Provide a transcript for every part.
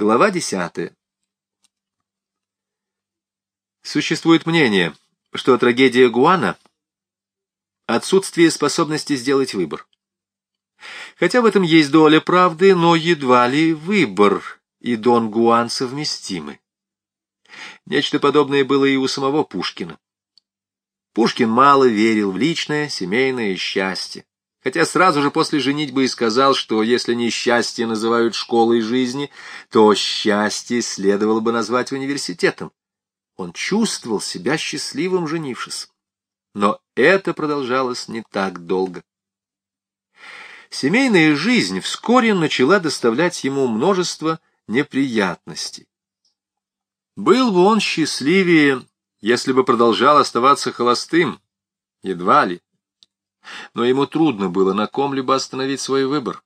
Глава десятая. Существует мнение, что трагедия Гуана — отсутствие способности сделать выбор. Хотя в этом есть доля правды, но едва ли выбор и Дон Гуан совместимы. Нечто подобное было и у самого Пушкина. Пушкин мало верил в личное, семейное счастье хотя сразу же после женитьбы и сказал, что если несчастье называют школой жизни, то счастье следовало бы назвать университетом. Он чувствовал себя счастливым, женившись. Но это продолжалось не так долго. Семейная жизнь вскоре начала доставлять ему множество неприятностей. Был бы он счастливее, если бы продолжал оставаться холостым, едва ли но ему трудно было на ком-либо остановить свой выбор.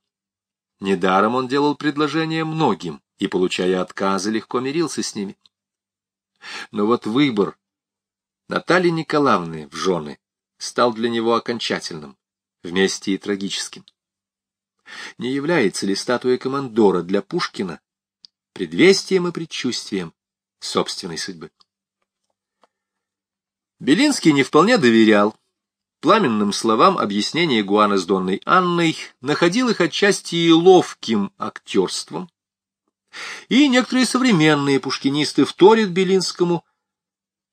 Недаром он делал предложения многим и, получая отказы, легко мирился с ними. Но вот выбор Натальи Николаевны в жены стал для него окончательным, вместе и трагическим. Не является ли статуя командора для Пушкина предвестием и предчувствием собственной судьбы? Белинский не вполне доверял пламенным словам объяснение Гуана с Донной Анной находил их отчасти и ловким актерством, и некоторые современные пушкинисты вторят Белинскому.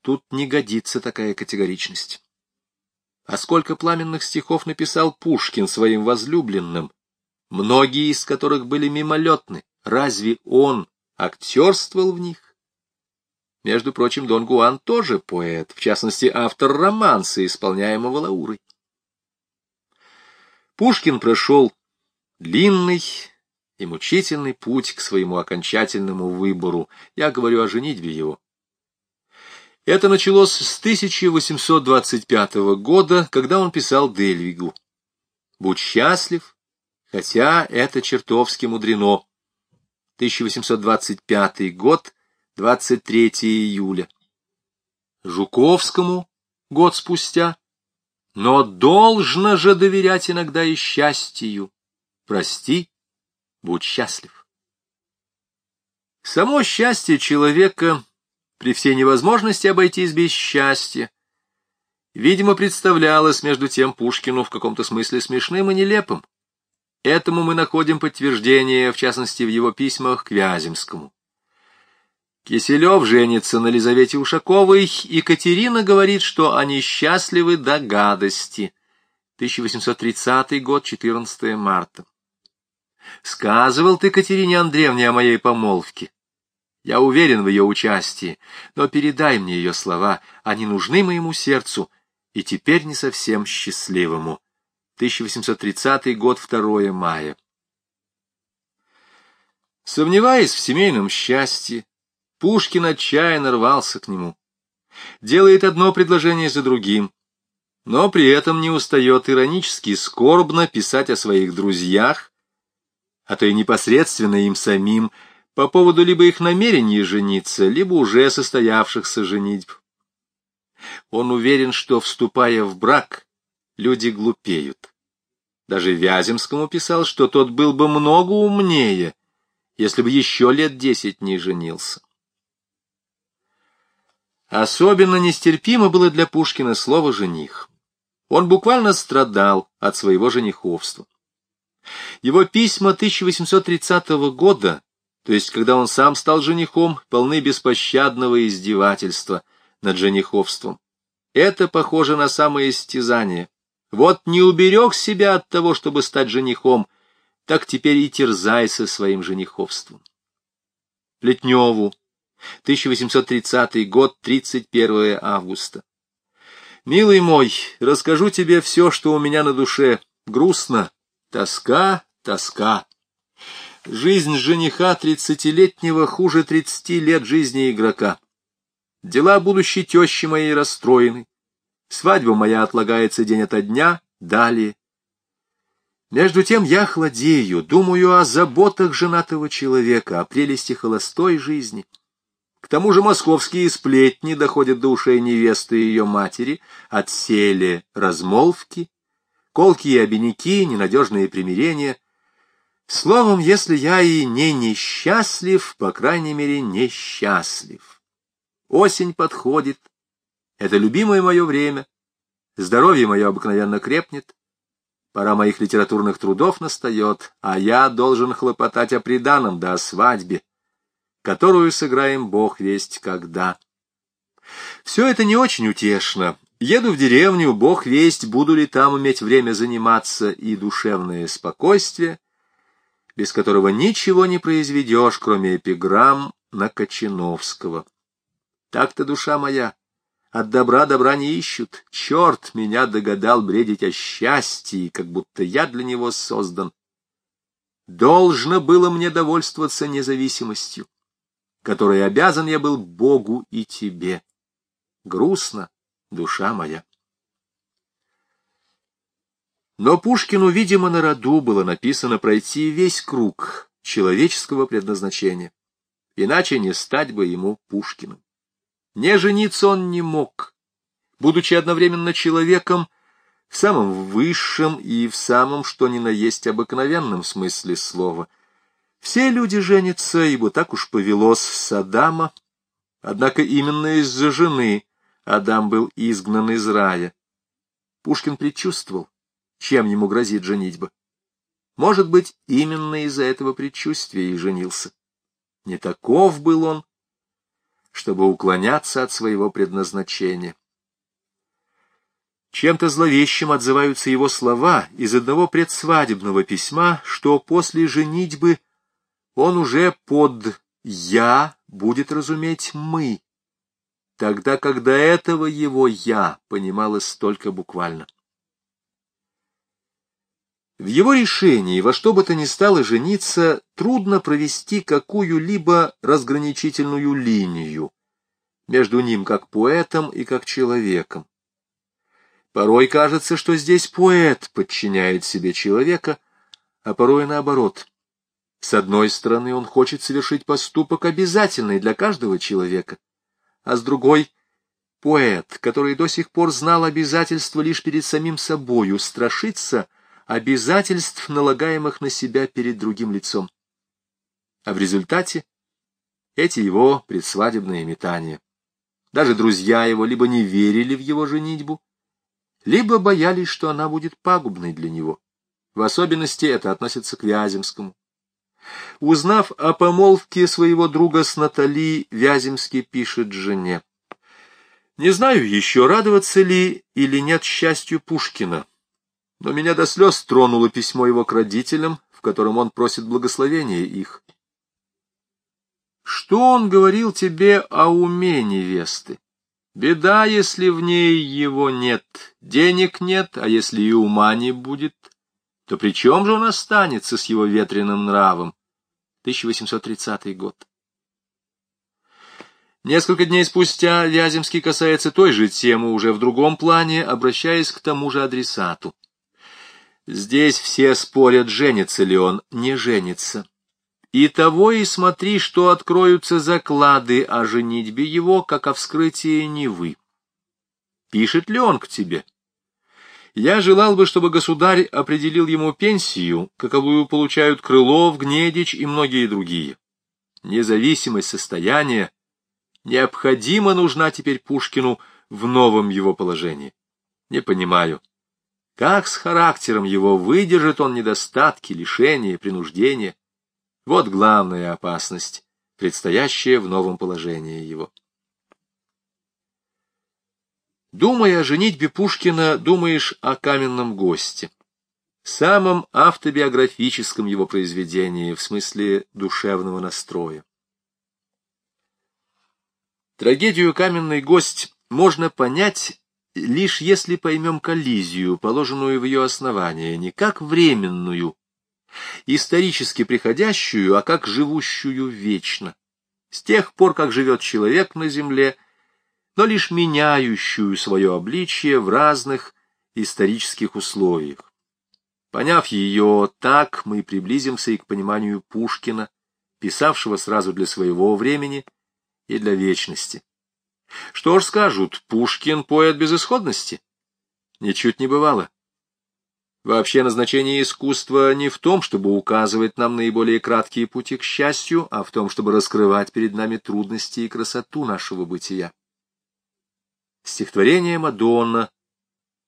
Тут не годится такая категоричность. А сколько пламенных стихов написал Пушкин своим возлюбленным, многие из которых были мимолетны, разве он актерствовал в них? Между прочим, Дон Гуан тоже поэт, в частности, автор романса, исполняемого Лаурой. Пушкин прошел длинный и мучительный путь к своему окончательному выбору. Я говорю о женитьбе его. Это началось с 1825 года, когда он писал Дельвигу. «Будь счастлив, хотя это чертовски мудрено». 1825 год — 23 июля. Жуковскому год спустя. Но должно же доверять иногда и счастью. Прости, будь счастлив. Само счастье человека при всей невозможности обойтись без счастья, видимо, представлялось между тем Пушкину в каком-то смысле смешным и нелепым. Этому мы находим подтверждение, в частности, в его письмах к Вяземскому. Киселев женится на Лизавете Ушаковой, и Катерина говорит, что они счастливы до гадости. 1830 год, 14 марта. Сказывал ты Катерине Андреевне о моей помолвке. Я уверен в ее участии, но передай мне ее слова, они нужны моему сердцу, и теперь не совсем счастливому. 1830 год, 2 мая. Сомневаясь в семейном счастье, Пушкин отчаянно рвался к нему. Делает одно предложение за другим, но при этом не устает иронически скорбно писать о своих друзьях, а то и непосредственно им самим, по поводу либо их намерений жениться, либо уже состоявшихся женитьб. Он уверен, что, вступая в брак, люди глупеют. Даже Вяземскому писал, что тот был бы много умнее, если бы еще лет десять не женился. Особенно нестерпимо было для Пушкина слово «жених». Он буквально страдал от своего жениховства. Его письма 1830 года, то есть когда он сам стал женихом, полны беспощадного издевательства над жениховством. Это похоже на самое истязание. Вот не уберег себя от того, чтобы стать женихом, так теперь и терзайся своим жениховством. Плетневу 1830 год, 31 августа. Милый мой, расскажу тебе все, что у меня на душе. Грустно, тоска, тоска. Жизнь жениха тридцатилетнего хуже тридцати лет жизни игрока. Дела будущей тещи моей расстроены. Свадьба моя отлагается день ото дня, далее. Между тем я хладею, думаю о заботах женатого человека, о прелести холостой жизни. К тому же московские сплетни доходят до ушей невесты и ее матери, отсели размолвки, колкие обиняки, ненадежные примирения. Словом, если я и не несчастлив, по крайней мере, несчастлив. Осень подходит. Это любимое мое время. Здоровье мое обыкновенно крепнет. Пора моих литературных трудов настает, а я должен хлопотать о приданом да о свадьбе, которую сыграем Бог весть когда. Все это не очень утешно. Еду в деревню, Бог весть, буду ли там иметь время заниматься и душевное спокойствие, без которого ничего не произведешь, кроме эпиграмм на Кочиновского. Так-то, душа моя, от добра добра не ищут. Черт меня догадал бредить о счастье, как будто я для него создан. Должно было мне довольствоваться независимостью, которой обязан я был Богу и тебе. Грустно, душа моя. Но Пушкину, видимо, на роду было написано пройти весь круг человеческого предназначения. Иначе не стать бы ему Пушкиным. Не жениться он не мог, будучи одновременно человеком в самом высшем и в самом, что ни на есть, обыкновенном смысле слова. Все люди женятся, ибо так уж повелось с Адама, однако именно из-за жены Адам был изгнан из рая. Пушкин предчувствовал, чем ему грозит женитьба. Может быть, именно из-за этого предчувствия и женился. Не таков был он, чтобы уклоняться от своего предназначения. Чем-то зловещим отзываются его слова из одного предсвадебного письма, что после женитьбы он уже под «я» будет разуметь «мы», тогда, когда этого его «я» понималось только буквально. В его решении во что бы то ни стало жениться трудно провести какую-либо разграничительную линию между ним как поэтом и как человеком. Порой кажется, что здесь поэт подчиняет себе человека, а порой наоборот. С одной стороны, он хочет совершить поступок обязательный для каждого человека, а с другой — поэт, который до сих пор знал обязательства лишь перед самим собою, страшится — обязательств, налагаемых на себя перед другим лицом. А в результате эти его предсвадебные метания. Даже друзья его либо не верили в его женитьбу, либо боялись, что она будет пагубной для него. В особенности это относится к Вяземскому. Узнав о помолвке своего друга с Натали, Вяземский пишет жене. «Не знаю еще, радоваться ли или нет счастью Пушкина но меня до слез тронуло письмо его к родителям, в котором он просит благословения их. Что он говорил тебе о уме невесты? Беда, если в ней его нет, денег нет, а если и ума не будет, то при чем же он останется с его ветреным нравом? 1830 год. Несколько дней спустя Вяземский касается той же темы уже в другом плане, обращаясь к тому же адресату. Здесь все спорят, женится ли он, не женится. И того и смотри, что откроются заклады о женитьбе его, как о вскрытии Невы. Пишет ли он к тебе? Я желал бы, чтобы государь определил ему пенсию, каковую получают Крылов, Гнедич и многие другие. Независимость состояния необходимо нужна теперь Пушкину в новом его положении. Не понимаю. Как с характером его выдержит он недостатки, лишения, принуждения? Вот главная опасность, предстоящая в новом положении его. Думая о женитьбе Пушкина, думаешь о каменном госте, самом автобиографическом его произведении, в смысле душевного настроя. Трагедию «Каменный гость» можно понять лишь если поймем коллизию, положенную в ее основание, не как временную, исторически приходящую, а как живущую вечно, с тех пор, как живет человек на земле, но лишь меняющую свое обличие в разных исторических условиях. Поняв ее так, мы приблизимся и к пониманию Пушкина, писавшего сразу для своего времени и для вечности. Что ж скажут, Пушкин — поэт безысходности? Ничуть не бывало. Вообще назначение искусства не в том, чтобы указывать нам наиболее краткие пути к счастью, а в том, чтобы раскрывать перед нами трудности и красоту нашего бытия. Стихотворение «Мадонна».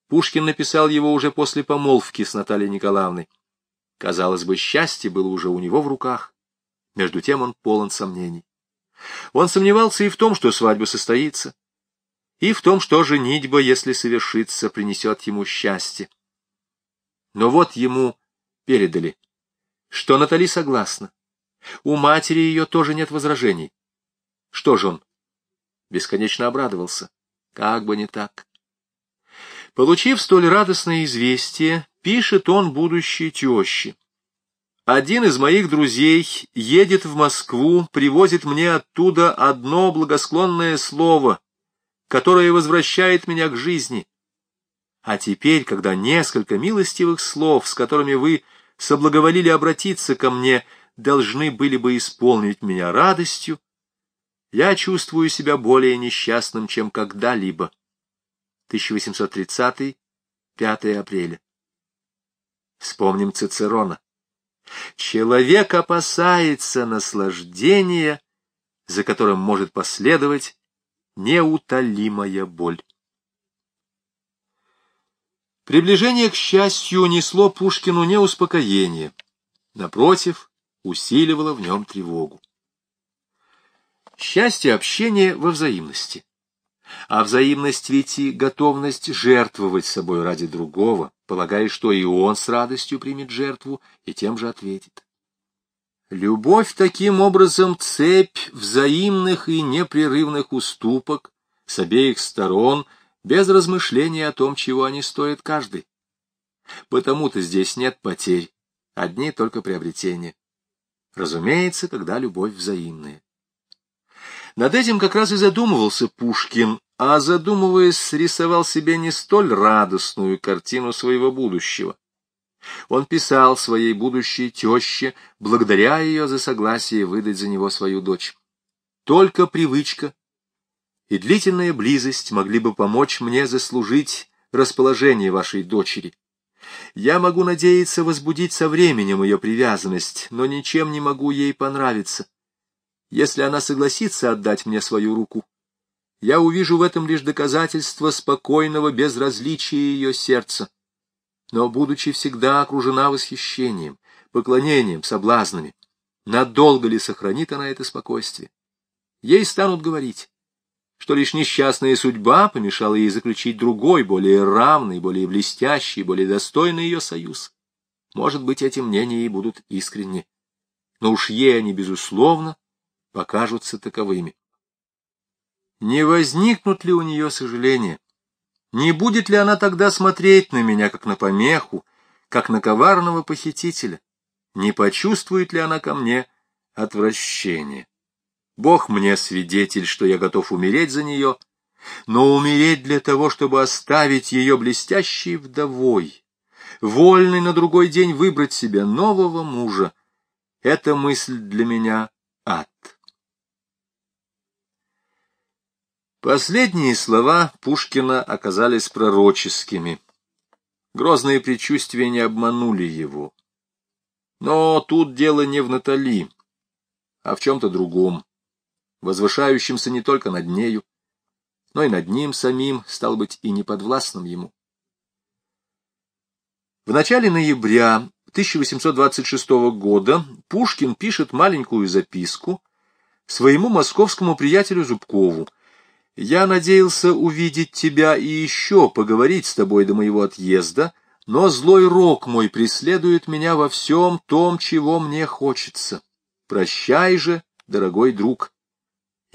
Пушкин написал его уже после помолвки с Натальей Николаевной. Казалось бы, счастье было уже у него в руках. Между тем он полон сомнений. Он сомневался и в том, что свадьба состоится, и в том, что женитьба, если совершится, принесет ему счастье. Но вот ему передали, что Натали согласна. У матери ее тоже нет возражений. Что же он? Бесконечно обрадовался. Как бы не так. Получив столь радостное известие, пишет он будущей теще. Один из моих друзей едет в Москву, привозит мне оттуда одно благосклонное слово, которое возвращает меня к жизни. А теперь, когда несколько милостивых слов, с которыми вы соблаговолили обратиться ко мне, должны были бы исполнить меня радостью, я чувствую себя более несчастным, чем когда-либо. 1830, 5 апреля. Вспомним Цицерона. Человек опасается наслаждения, за которым может последовать неутолимая боль. Приближение к счастью несло Пушкину не успокоение, напротив, усиливало в нем тревогу. Счастье общения во взаимности. А взаимность ведь и готовность жертвовать собой ради другого, полагая, что и он с радостью примет жертву и тем же ответит. Любовь таким образом цепь взаимных и непрерывных уступок с обеих сторон — без размышления о том, чего они стоят каждый. Потому-то здесь нет потерь, одни только приобретения. Разумеется, когда любовь взаимная. Над этим как раз и задумывался Пушкин, а задумываясь, рисовал себе не столь радостную картину своего будущего. Он писал своей будущей теще, благодаря ее за согласие выдать за него свою дочь. Только привычка и длительная близость могли бы помочь мне заслужить расположение вашей дочери. Я могу надеяться возбудить со временем ее привязанность, но ничем не могу ей понравиться. Если она согласится отдать мне свою руку, я увижу в этом лишь доказательство спокойного безразличия ее сердца. Но, будучи всегда окружена восхищением, поклонением, соблазнами, надолго ли сохранит она это спокойствие? Ей станут говорить, что лишь несчастная судьба помешала ей заключить другой, более равный, более блестящий, более достойный ее союз. Может быть, эти мнения и будут искренни, но уж ей они, безусловно, покажутся таковыми. Не возникнут ли у нее сожаления? Не будет ли она тогда смотреть на меня, как на помеху, как на коварного похитителя? Не почувствует ли она ко мне отвращение? Бог мне свидетель, что я готов умереть за нее, но умереть для того, чтобы оставить ее блестящей вдовой, вольной на другой день выбрать себе нового мужа. Эта мысль для меня ад. Последние слова Пушкина оказались пророческими. Грозные предчувствия не обманули его. Но тут дело не в Натали, а в чем-то другом возвышающимся не только над нею, но и над ним самим, стал быть, и неподвластным ему. В начале ноября 1826 года Пушкин пишет маленькую записку своему московскому приятелю Зубкову. «Я надеялся увидеть тебя и еще поговорить с тобой до моего отъезда, но злой рок мой преследует меня во всем том, чего мне хочется. Прощай же, дорогой друг,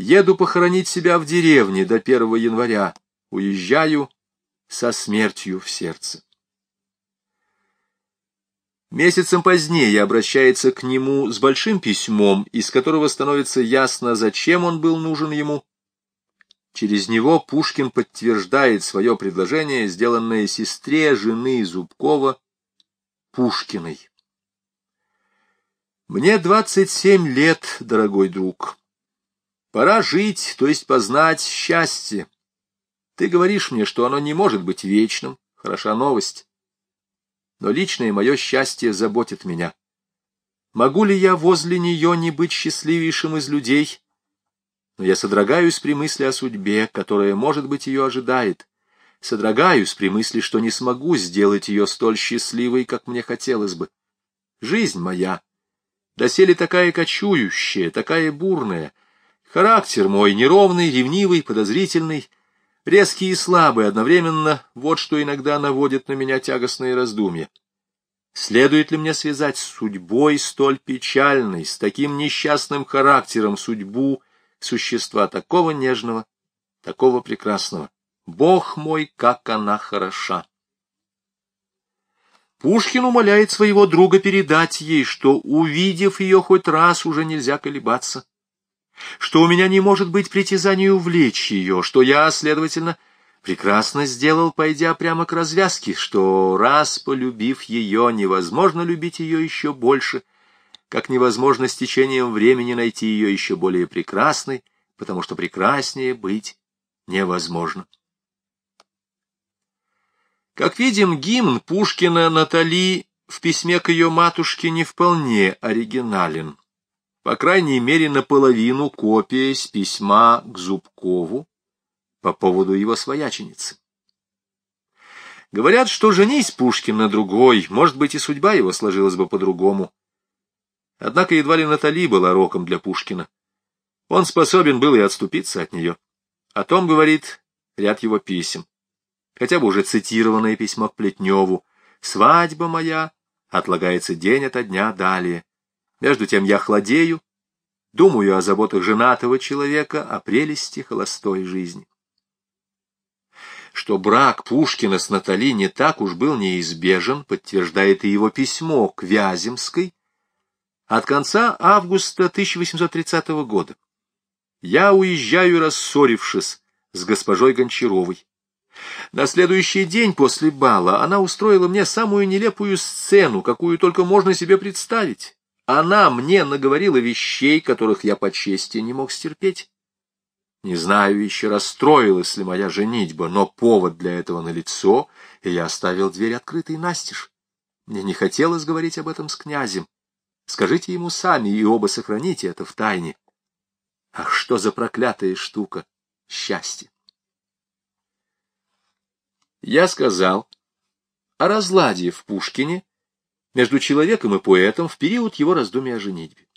Еду похоронить себя в деревне до 1 января. Уезжаю со смертью в сердце. Месяцем позднее обращается к нему с большим письмом, из которого становится ясно, зачем он был нужен ему. Через него Пушкин подтверждает свое предложение, сделанное сестре жены Зубкова, Пушкиной. «Мне двадцать семь лет, дорогой друг. Пора жить, то есть познать счастье. Ты говоришь мне, что оно не может быть вечным. Хороша новость. но личное мое счастье заботит меня. Могу ли я возле нее не быть счастливейшим из людей? Но я содрогаюсь при мысли о судьбе, которая, может быть, ее ожидает. Содрогаюсь при мысли, что не смогу сделать ее столь счастливой, как мне хотелось бы. Жизнь моя, доселе такая кочующая, такая бурная, характер мой неровный, ревнивый, подозрительный, резкий и слабый одновременно, вот что иногда наводит на меня тягостные раздумья. Следует ли мне связать с судьбой столь печальной, с таким несчастным характером судьбу существа такого нежного, такого прекрасного? Бог мой, как она хороша! Пушкин умоляет своего друга передать ей, что, увидев ее хоть раз, уже нельзя колебаться, что у меня не может быть притязания увлечь ее, что я, следовательно, прекрасно сделал, пойдя прямо к развязке, что, раз полюбив ее, невозможно любить ее еще больше, как невозможно с течением времени найти ее еще более прекрасной, потому что прекраснее быть невозможно. Как видим, гимн Пушкина Натали в письме к ее матушке не вполне оригинален. По крайней мере, наполовину копия с письма к Зубкову по поводу его свояченицы. Говорят, что женись Пушкин на другой, может быть, и судьба его сложилась бы по-другому. Однако едва ли Натали была роком для Пушкина. Он способен был и отступиться от нее. О том говорит ряд его писем хотя бы уже цитированное письмо к Плетневу «Свадьба моя отлагается день ото дня далее. Между тем я хладею, думаю о заботах женатого человека, о прелести холостой жизни». Что брак Пушкина с Натали не так уж был неизбежен, подтверждает и его письмо к Вяземской от конца августа 1830 года. «Я уезжаю, рассорившись с госпожой Гончаровой. На следующий день после бала она устроила мне самую нелепую сцену, какую только можно себе представить. Она мне наговорила вещей, которых я по чести не мог стерпеть. Не знаю еще, расстроилась ли моя женитьба, но повод для этого налицо, и я оставил дверь открытой настежь. Мне не хотелось говорить об этом с князем. Скажите ему сами, и оба сохраните это в тайне. Ах, что за проклятая штука! Счастье! я сказал о разладе в Пушкине между человеком и поэтом в период его раздумия о женитьбе.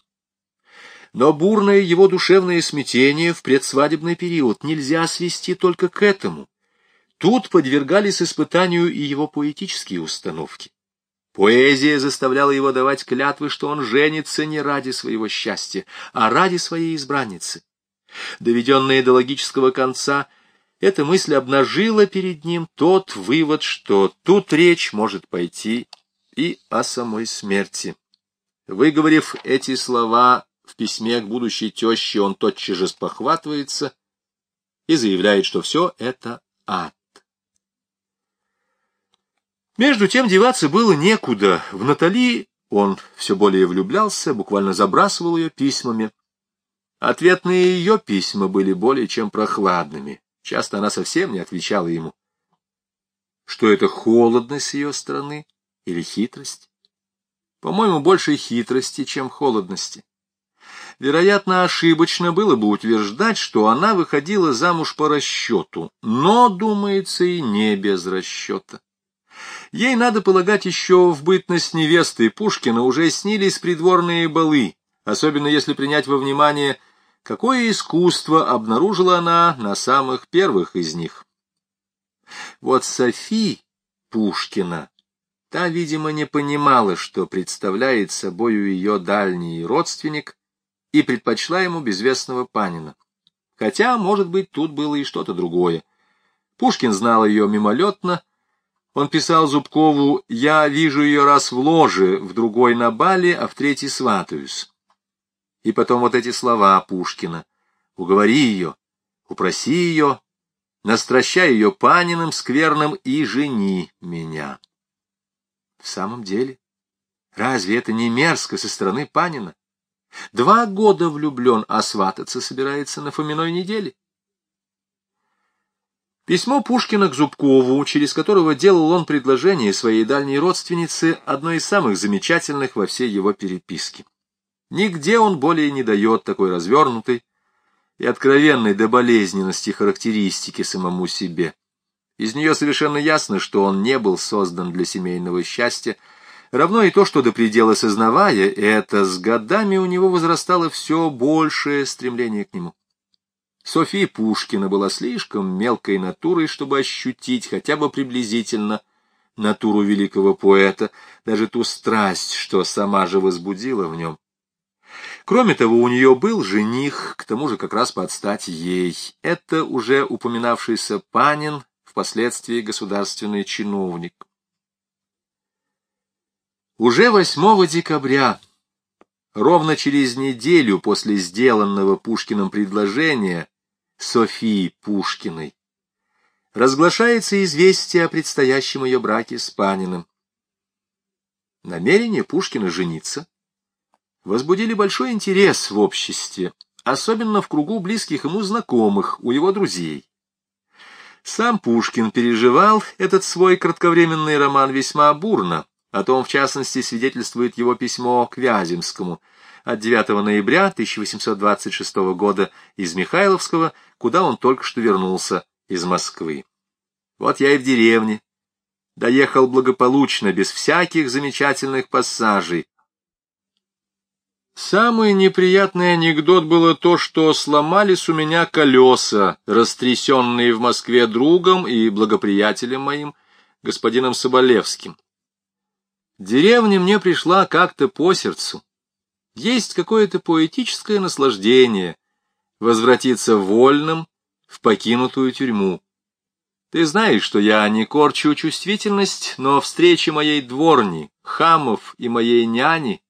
Но бурное его душевное смятение в предсвадебный период нельзя свести только к этому. Тут подвергались испытанию и его поэтические установки. Поэзия заставляла его давать клятвы, что он женится не ради своего счастья, а ради своей избранницы. Доведенные до логического конца – эта мысль обнажила перед ним тот вывод, что тут речь может пойти и о самой смерти. Выговорив эти слова в письме к будущей теще, он тотчас же спохватывается и заявляет, что все это ад. Между тем деваться было некуда. В Натали он все более влюблялся, буквально забрасывал ее письмами. Ответные ее письма были более чем прохладными. Часто она совсем не отвечала ему. Что это холодность с ее стороны или хитрость? По-моему, больше хитрости, чем холодности. Вероятно, ошибочно было бы утверждать, что она выходила замуж по расчету, но, думается, и не без расчета. Ей, надо полагать, еще в бытность невесты Пушкина уже снились придворные балы, особенно если принять во внимание – Какое искусство обнаружила она на самых первых из них? Вот Софи Пушкина, та, видимо, не понимала, что представляет собою ее дальний родственник, и предпочла ему безвестного Панина. Хотя, может быть, тут было и что-то другое. Пушкин знал ее мимолетно, он писал Зубкову «Я вижу ее раз в ложе, в другой на бале, а в третий сватаюсь». И потом вот эти слова Пушкина. Уговори ее, упроси ее, настращай ее паниным скверным и жени меня. В самом деле, разве это не мерзко со стороны Панина? Два года влюблен, а свататься собирается на Фоминой неделе. Письмо Пушкина к Зубкову, через которого делал он предложение своей дальней родственнице, одно из самых замечательных во всей его переписке. Нигде он более не дает такой развернутой и откровенной до болезненности характеристики самому себе. Из нее совершенно ясно, что он не был создан для семейного счастья, равно и то, что до предела сознавая это, с годами у него возрастало все большее стремление к нему. София Пушкина была слишком мелкой натурой, чтобы ощутить хотя бы приблизительно натуру великого поэта, даже ту страсть, что сама же возбудила в нем. Кроме того, у нее был жених, к тому же как раз под стать ей. Это уже упоминавшийся Панин, впоследствии государственный чиновник. Уже 8 декабря, ровно через неделю после сделанного Пушкиным предложения Софии Пушкиной, разглашается известие о предстоящем ее браке с Паниным. Намерение Пушкина жениться возбудили большой интерес в обществе, особенно в кругу близких ему знакомых, у его друзей. Сам Пушкин переживал этот свой кратковременный роман весьма бурно, о том, в частности, свидетельствует его письмо к Вяземскому от 9 ноября 1826 года из Михайловского, куда он только что вернулся из Москвы. Вот я и в деревне. Доехал благополучно, без всяких замечательных пассажей, Самый неприятный анекдот было то, что сломались у меня колеса, растрясенные в Москве другом и благоприятелем моим, господином Соболевским. Деревня мне пришла как-то по сердцу. Есть какое-то поэтическое наслаждение возвратиться вольным в покинутую тюрьму. Ты знаешь, что я не корчу чувствительность, но встречи моей дворни, хамов и моей няни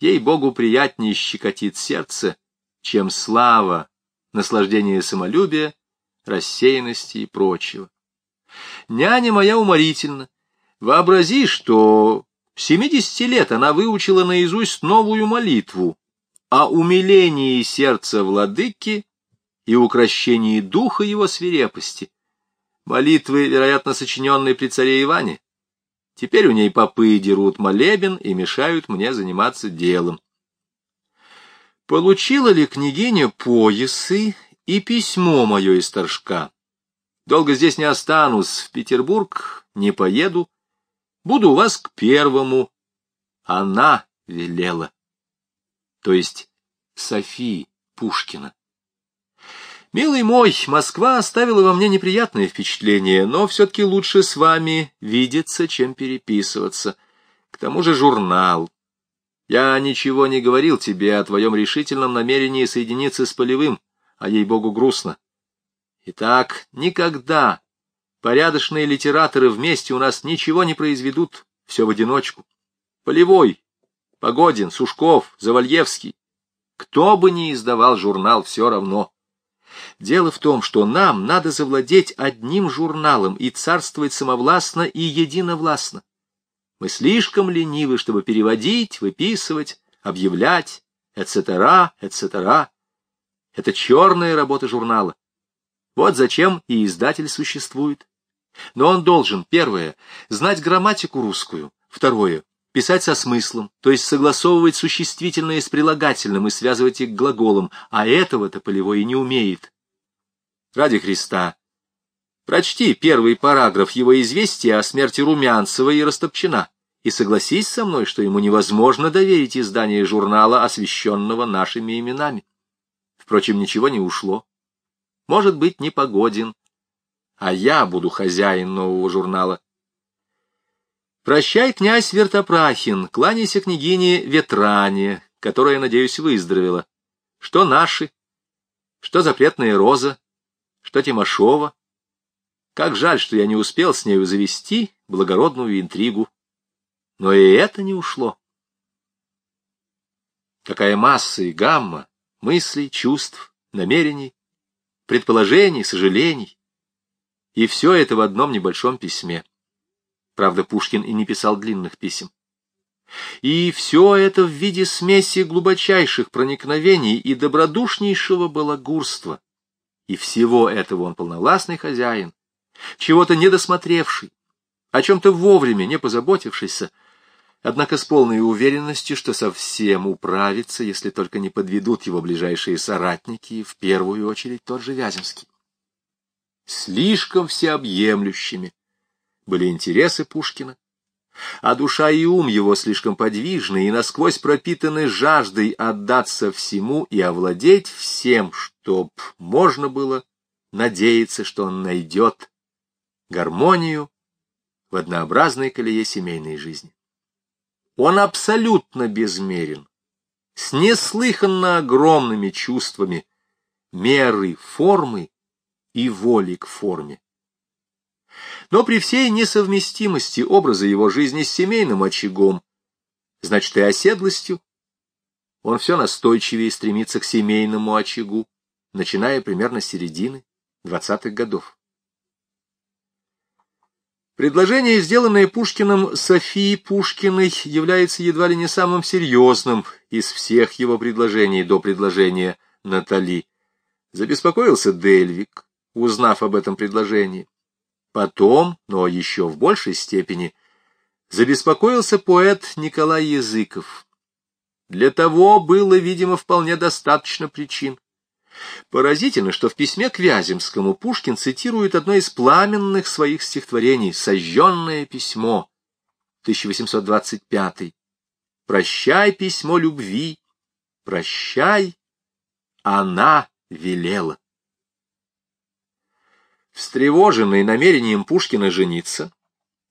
ей-богу, приятнее щекотит сердце, чем слава, наслаждение самолюбия, рассеянности и прочего. Няня моя уморительна. Вообрази, что в семидесяти лет она выучила наизусть новую молитву о умилении сердца владыки и укращении духа его свирепости. Молитвы, вероятно, сочиненные при царе Иване. Теперь у ней попы дерут молебен и мешают мне заниматься делом. Получила ли княгиня поясы и письмо мое из Торжка? Долго здесь не останусь, в Петербург не поеду. Буду у вас к первому. Она велела. То есть Софии Пушкина. Милый мой, Москва оставила во мне неприятное впечатление, но все-таки лучше с вами видеться, чем переписываться. К тому же журнал. Я ничего не говорил тебе о твоем решительном намерении соединиться с Полевым, а ей-богу грустно. Итак, никогда порядочные литераторы вместе у нас ничего не произведут, все в одиночку. Полевой, Погодин, Сушков, Завальевский. Кто бы ни издавал журнал, все равно. Дело в том, что нам надо завладеть одним журналом и царствовать самовластно и единовластно. Мы слишком ленивы, чтобы переводить, выписывать, объявлять, etc., etc. Это черная работа журнала. Вот зачем и издатель существует. Но он должен, первое, знать грамматику русскую, второе, писать со смыслом, то есть согласовывать существительное с прилагательным и связывать их глаголом, а этого-то Полевой не умеет. Ради Христа. Прочти первый параграф его известия о смерти Румянцева и Растопчина, и согласись со мной, что ему невозможно доверить издание журнала, освященного нашими именами. Впрочем, ничего не ушло. Может быть, не погоден, а я буду хозяин нового журнала. Прощай, князь Вертопрахин, кланяйся княгине Ветране, которая, надеюсь, выздоровела. Что наши? Что запретная роза? Что Тимошова? Как жаль, что я не успел с нею завести благородную интригу. Но и это не ушло. Какая масса и гамма мыслей, чувств, намерений, предположений, сожалений. И все это в одном небольшом письме. Правда, Пушкин и не писал длинных писем. И все это в виде смеси глубочайших проникновений и добродушнейшего балагурства, И всего этого он полновластный хозяин, чего-то недосмотревший, о чем-то вовремя не позаботившийся, однако с полной уверенностью, что совсем управится, если только не подведут его ближайшие соратники, в первую очередь тот же Вяземский. Слишком всеобъемлющими были интересы Пушкина, а душа и ум его слишком подвижны и насквозь пропитаны жаждой отдаться всему и овладеть всем, чтоб можно было надеяться, что он найдет гармонию в однообразной колее семейной жизни. Он абсолютно безмерен, с неслыханно огромными чувствами меры формы и воли к форме. Но при всей несовместимости образа его жизни с семейным очагом, значит и оседлостью, он все настойчивее стремится к семейному очагу, начиная примерно с середины двадцатых годов. Предложение, сделанное Пушкиным Софии Пушкиной, является едва ли не самым серьезным из всех его предложений до предложения Натали. Забеспокоился Дельвик, узнав об этом предложении. Потом, но еще в большей степени, забеспокоился поэт Николай Языков. Для того было, видимо, вполне достаточно причин. Поразительно, что в письме к Вяземскому Пушкин цитирует одно из пламенных своих стихотворений «Сожженное письмо» 1825. «Прощай, письмо любви, прощай, она велела». Встревоженный намерением Пушкина жениться,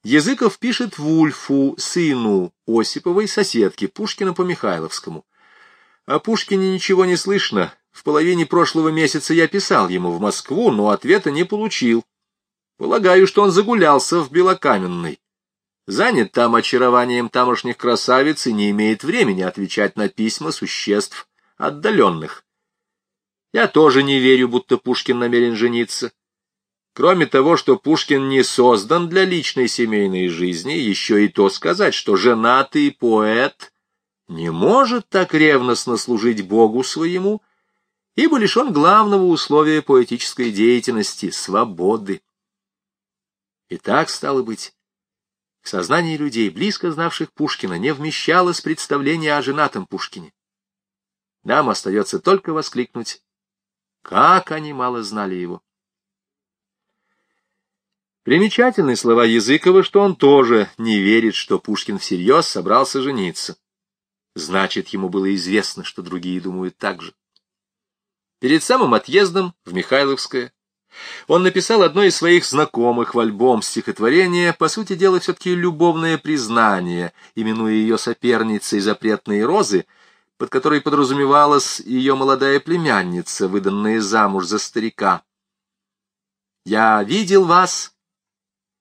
Языков пишет Вульфу, сыну Осиповой, соседке Пушкина по Михайловскому. О Пушкине ничего не слышно. В половине прошлого месяца я писал ему в Москву, но ответа не получил. Полагаю, что он загулялся в Белокаменной. Занят там очарованием тамошних красавиц и не имеет времени отвечать на письма существ отдаленных. Я тоже не верю, будто Пушкин намерен жениться. Кроме того, что Пушкин не создан для личной семейной жизни, еще и то сказать, что женатый поэт не может так ревностно служить Богу своему, ибо лишен главного условия поэтической деятельности — свободы. И так, стало быть, в сознании людей, близко знавших Пушкина, не вмещалось представление о женатом Пушкине. Нам остается только воскликнуть, как они мало знали его. Примечательны слова Языкова, что он тоже не верит, что Пушкин всерьез собрался жениться. Значит, ему было известно, что другие думают так же. Перед самым отъездом в Михайловское он написал одно из своих знакомых в альбом стихотворение, по сути дела, все-таки любовное признание, именуя ее соперницей запретные розы, под которой подразумевалась ее молодая племянница, выданная замуж за старика. «Я видел вас,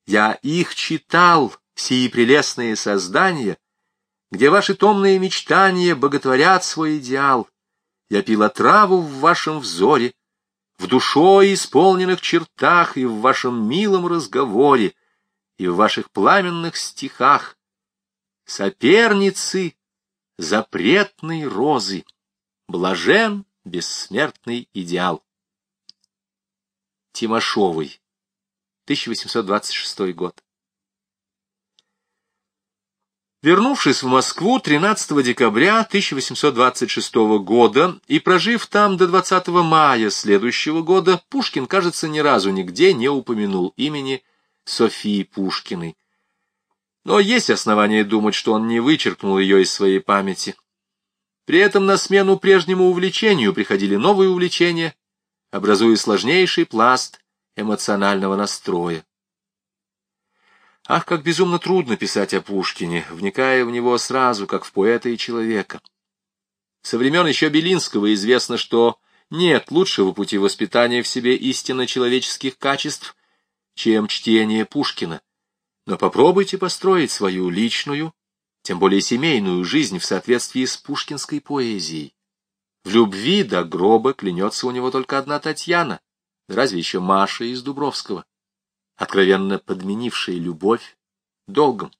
я их читал, сии прелестные создания, где ваши томные мечтания боготворят свой идеал. Я пил отраву в вашем взоре, в душой исполненных чертах и в вашем милом разговоре, и в ваших пламенных стихах. Соперницы запретной розы, блажен бессмертный идеал. Тимошовой 1826 год. Вернувшись в Москву 13 декабря 1826 года и прожив там до 20 мая следующего года, Пушкин, кажется, ни разу нигде не упомянул имени Софии Пушкиной. Но есть основания думать, что он не вычеркнул ее из своей памяти. При этом на смену прежнему увлечению приходили новые увлечения, образуя сложнейший пласт эмоционального настроя. Ах, как безумно трудно писать о Пушкине, вникая в него сразу, как в поэта и человека. Со времен еще Белинского известно, что нет лучшего пути воспитания в себе истинно человеческих качеств, чем чтение Пушкина. Но попробуйте построить свою личную, тем более семейную жизнь в соответствии с пушкинской поэзией. В любви до гроба клянется у него только одна Татьяна, разве еще Маша из Дубровского, откровенно подменившая любовь долгом.